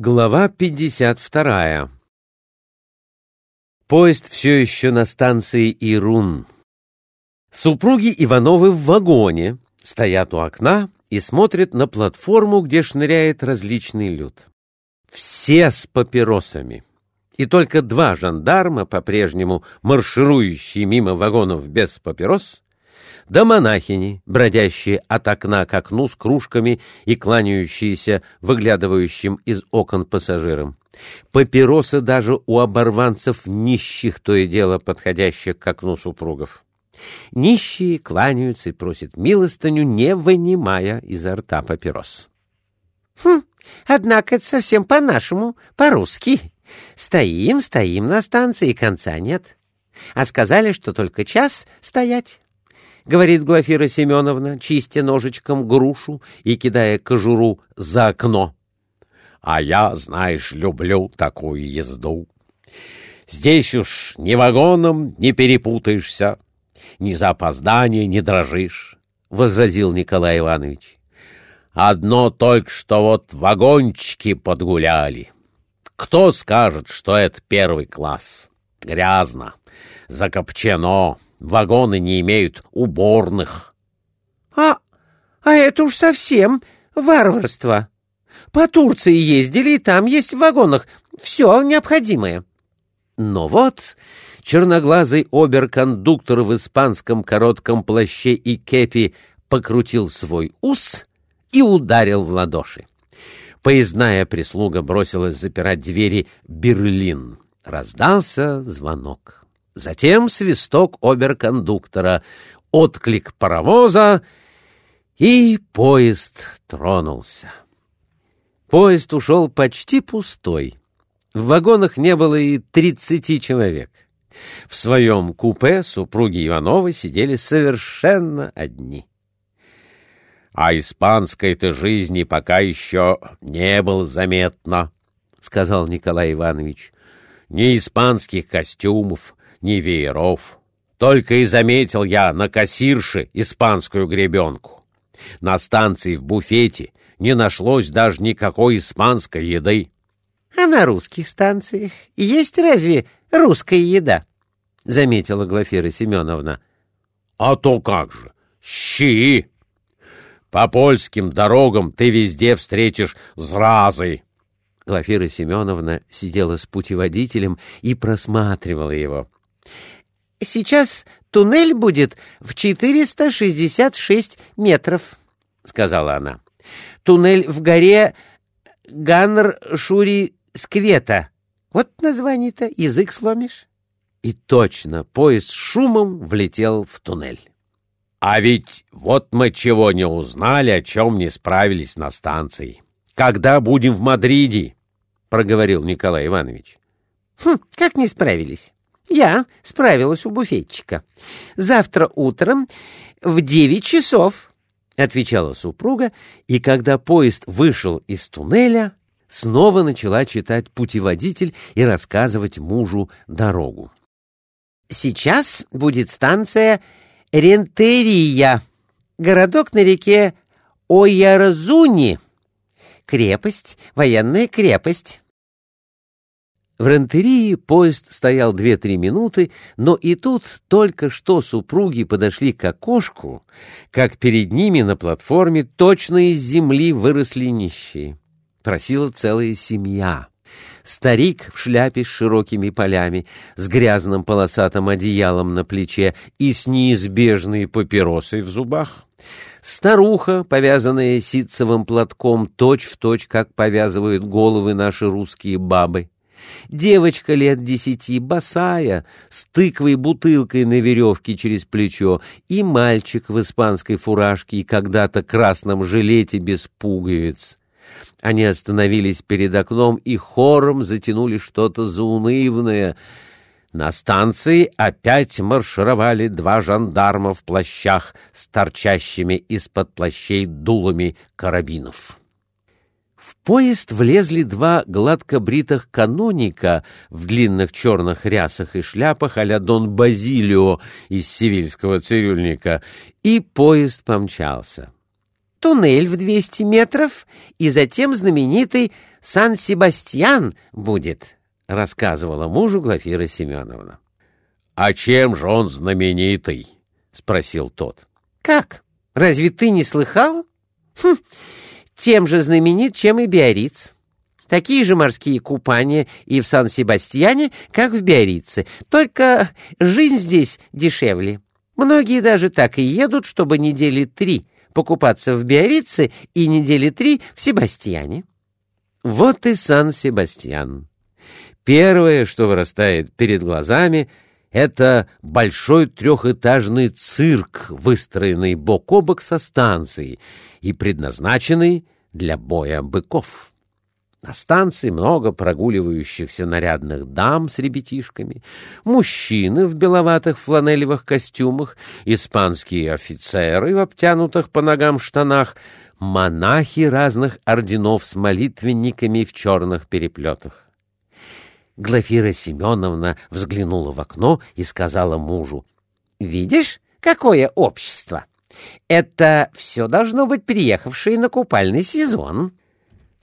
Глава 52 Поезд все еще на станции Ирун. Супруги Ивановы в вагоне, стоят у окна и смотрят на платформу, где шныряет различный люд. Все с папиросами. И только два жандарма, по-прежнему марширующие мимо вагонов без папирос, да монахини, бродящие от окна к окну с кружками и кланяющиеся выглядывающим из окон пассажирам. Папиросы даже у оборванцев нищих, то и дело подходящих к окну супругов. Нищие кланяются и просят милостыню, не вынимая изо рта папирос. Хм, однако это совсем по-нашему, по-русски. Стоим, стоим на станции, и конца нет. А сказали, что только час стоять говорит Глафира Семеновна, чистя ножичком грушу и кидая кожуру за окно. А я, знаешь, люблю такую езду. Здесь уж ни вагоном не перепутаешься, ни за опоздание не дрожишь, — возразил Николай Иванович. Одно только что вот вагончики подгуляли. Кто скажет, что это первый класс? Грязно, закопчено, Вагоны не имеют уборных. — А, а это уж совсем варварство. По Турции ездили, и там есть в вагонах все необходимое. Но вот черноглазый оберкондуктор в испанском коротком плаще и кепи покрутил свой ус и ударил в ладоши. Поездная прислуга бросилась запирать двери «Берлин». Раздался звонок. Затем свисток оберкондуктора, отклик паровоза, и поезд тронулся. Поезд ушел почти пустой. В вагонах не было и тридцати человек. В своем купе супруги Ивановы сидели совершенно одни. — А испанской-то жизни пока еще не было заметно, — сказал Николай Иванович. — Ни испанских костюмов, ни вееров. Только и заметил я на кассирше испанскую гребенку. На станции в буфете не нашлось даже никакой испанской еды. — А на русских станциях есть разве русская еда? — заметила Глафира Семеновна. — А то как же! Щи! По польским дорогам ты везде встретишь зразы. Глафира Семеновна сидела с путеводителем и просматривала его. Сейчас туннель будет в 466 метров, — сказала она. Туннель в горе Ганр-Шури-Сквета. Вот название-то, язык сломишь. И точно, поезд шумом влетел в туннель. А ведь вот мы чего не узнали, о чем не справились на станции. Когда будем в Мадриде? — проговорил Николай Иванович. — Хм, как не справились? Я справилась у буфетчика. Завтра утром в девять часов, — отвечала супруга, и когда поезд вышел из туннеля, снова начала читать путеводитель и рассказывать мужу дорогу. Сейчас будет станция Рентерия, городок на реке Ойярзуни, крепость, военная крепость. В Рентерии поезд стоял две-три минуты, но и тут только что супруги подошли к окошку, как перед ними на платформе точно из земли выросли нищие. Просила целая семья. Старик в шляпе с широкими полями, с грязным полосатым одеялом на плече и с неизбежной папиросой в зубах. Старуха, повязанная ситцевым платком точь-в-точь, точь, как повязывают головы наши русские бабы Девочка лет десяти, босая, с тыквой бутылкой на веревке через плечо, и мальчик в испанской фуражке и когда-то красном жилете без пуговиц. Они остановились перед окном и хором затянули что-то заунывное. На станции опять маршировали два жандарма в плащах с торчащими из-под плащей дулами карабинов. В поезд влезли два гладкобритых каноника в длинных черных рясах и шляпах а-ля Дон Базилио из сивильского цирюльника, и поезд помчался. Туннель в двести метров и затем знаменитый Сан-Себастьян будет, — рассказывала мужу Глафира Семеновна. — А чем же он знаменитый? — спросил тот. — Как? Разве ты не слыхал? Хм, тем же знаменит, чем и Биориц. Такие же морские купания и в Сан-Себастьяне, как в Биорице, только жизнь здесь дешевле. Многие даже так и едут, чтобы недели три покупаться в Биорице и недели три в Себастьяне. Вот и Сан-Себастьян. Первое, что вырастает перед глазами, это большой трехэтажный цирк, выстроенный бок о бок со станцией и предназначенный для боя быков. На станции много прогуливающихся нарядных дам с ребятишками, мужчины в беловатых фланелевых костюмах, испанские офицеры в обтянутых по ногам штанах, монахи разных орденов с молитвенниками в черных переплетах. Глафира Семеновна взглянула в окно и сказала мужу, «Видишь, какое общество! Это все должно быть приехавшие на купальный сезон».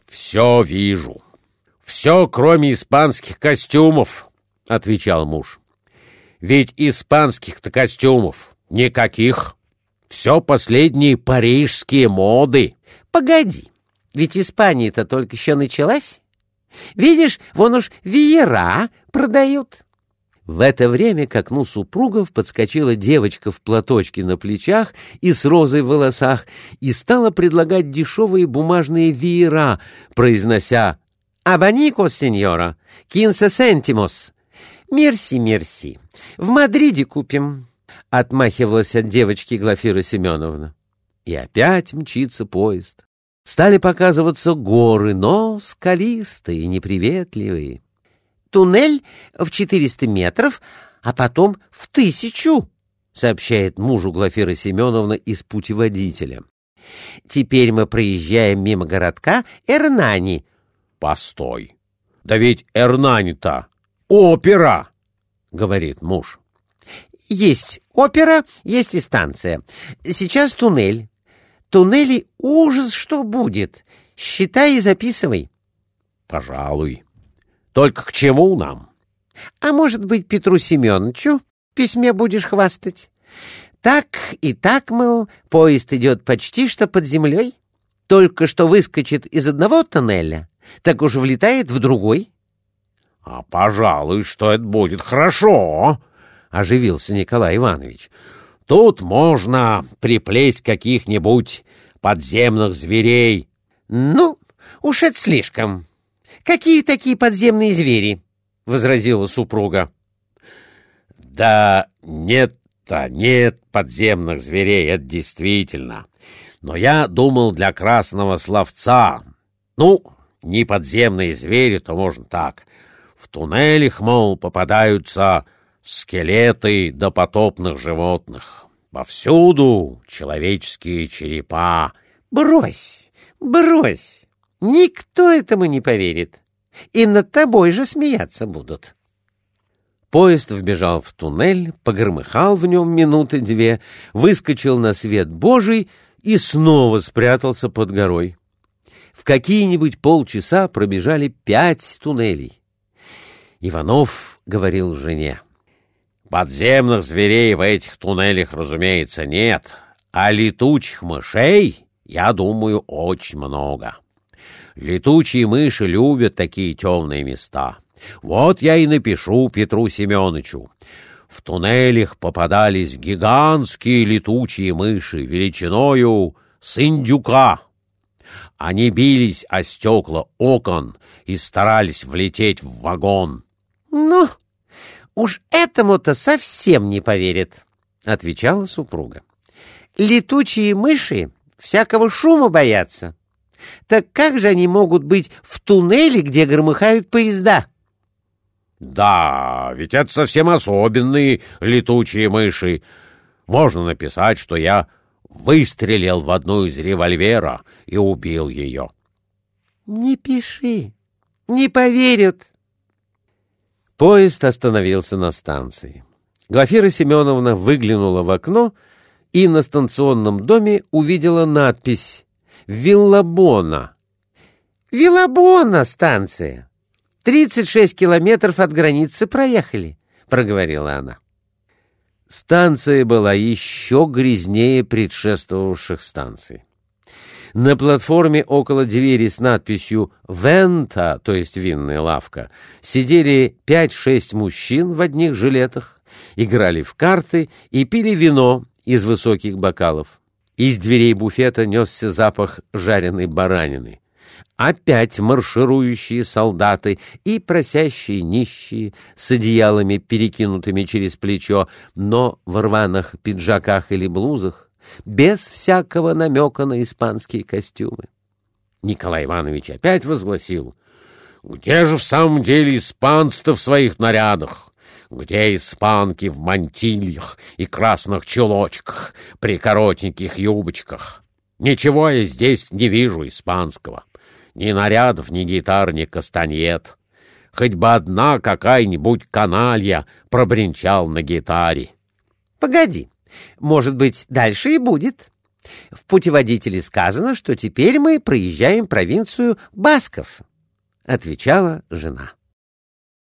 «Все вижу. Все, кроме испанских костюмов», — отвечал муж. «Ведь испанских-то костюмов никаких. Все последние парижские моды». «Погоди, ведь Испания-то только еще началась. Видишь, вон уж веера продают». В это время к окну супругов подскочила девочка в платочке на плечах и с розой в волосах и стала предлагать дешевые бумажные веера, произнося «Абанико, сеньора, кинса сентимос». «Мерси, мерси. В Мадриде купим», — отмахивалась от девочки Глафира Семеновна. И опять мчится поезд. Стали показываться горы, но скалистые и неприветливые туннель в 400 метров, а потом в тысячу, сообщает мужу Глафира Семеновна из путеводителя. Теперь мы проезжаем мимо городка Эрнани. Постой. Да ведь Эрнани-то опера, говорит муж. Есть опера, есть и станция. Сейчас туннель. Туннели ужас что будет. Считай и записывай. Пожалуй. Только к чему нам? А может быть, Петру Семеновичу в письме будешь хвастать? Так и так, мол, поезд идет почти что под землей. Только что выскочит из одного тоннеля, так уж влетает в другой. — А, пожалуй, что это будет хорошо, — оживился Николай Иванович. — Тут можно приплесть каких-нибудь подземных зверей. — Ну, уж это слишком, Какие такие подземные звери? — возразила супруга. — Да нет-то, нет подземных зверей, это действительно. Но я думал для красного словца. Ну, не подземные звери, то можно так. В туннелях, мол, попадаются скелеты допотопных животных. Повсюду человеческие черепа. Брось, брось! Никто этому не поверит. И над тобой же смеяться будут. Поезд вбежал в туннель, погромыхал в нем минуты две, выскочил на свет Божий и снова спрятался под горой. В какие-нибудь полчаса пробежали пять туннелей. Иванов говорил жене. «Подземных зверей в этих туннелях, разумеется, нет, а летучих мышей, я думаю, очень много». Летучие мыши любят такие темные места. Вот я и напишу Петру Семеновичу. В туннелях попадались гигантские летучие мыши величиною с индюка. Они бились о стекла окон и старались влететь в вагон. — Ну, уж этому-то совсем не поверит, — отвечала супруга. — Летучие мыши всякого шума боятся. Так как же они могут быть в туннеле, где громыхают поезда? Да, ведь это совсем особенные летучие мыши. Можно написать, что я выстрелил в одну из револьвера и убил ее. Не пиши, не поверят. Поезд остановился на станции. Глафира Семеновна выглянула в окно и на станционном доме увидела надпись «Виллабона». Вилабона станция. Тридцать шесть километров от границы проехали, — проговорила она. Станция была еще грязнее предшествовавших станций. На платформе около двери с надписью «Вента», то есть винная лавка, сидели пять-шесть мужчин в одних жилетах, играли в карты и пили вино из высоких бокалов. Из дверей буфета несся запах жареной баранины. Опять марширующие солдаты и просящие нищие с одеялами, перекинутыми через плечо, но в рваных пиджаках или блузах, без всякого намека на испанские костюмы. Николай Иванович опять возгласил, «Где же в самом деле испанцы-то в своих нарядах? Где испанки в мантильях и красных чулочках, при коротеньких юбочках? Ничего я здесь не вижу испанского. Ни нарядов, ни гитар, ни кастаньет. Хоть бы одна какая-нибудь каналья пробринчал на гитаре». «Погоди», может быть, дальше и будет. В путеводителе сказано, что теперь мы проезжаем провинцию Басков, — отвечала жена.